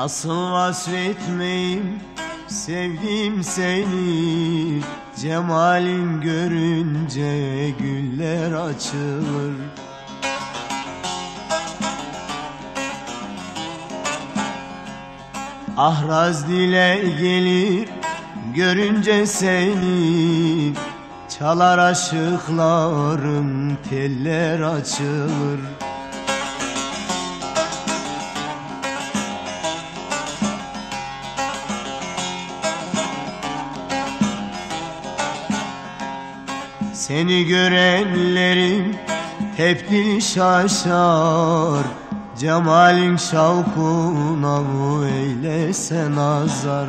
Nasıl vasfetmeyim? Sevdim seni. Cemalin görünce güller açılır. Ahraz dile gelir görünce seni. Çalar aşıklarım teller açılır Seni görenlerin hep dil şaşar Cemalin şavkuna mı eylese nazar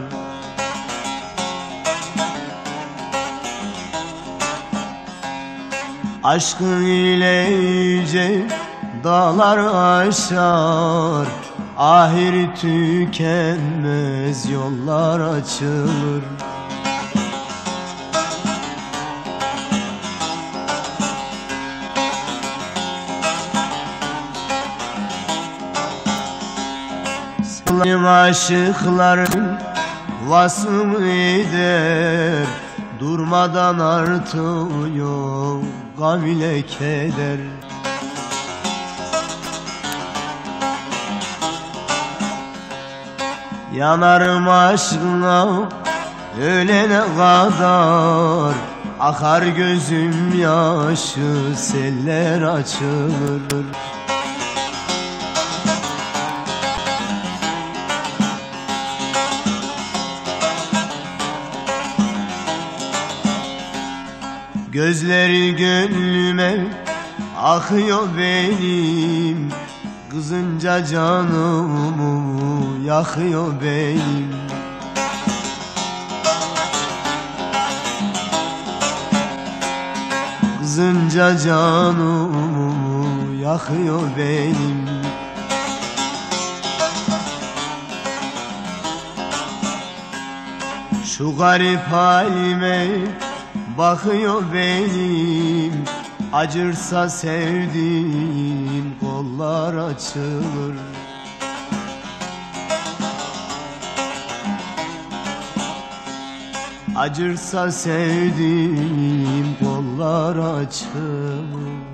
Aşkın ile yüce dağlar aşar. Ahir tükenmez yollar açılır Benim aşıklarım vasım eder Durmadan artıyor gam ile keder. Yanarım aşkına ölene kadar Akar gözüm yaşı seller açılır Gözleri gönlüme akıyor benim. Kızınca canımı yakıyor benim. Kızınca canımı yakıyor benim. Şu garip halime bakıyor benim Acırsa sevdiğim kollar açılır. Acırsa sevdiğim kollar açılır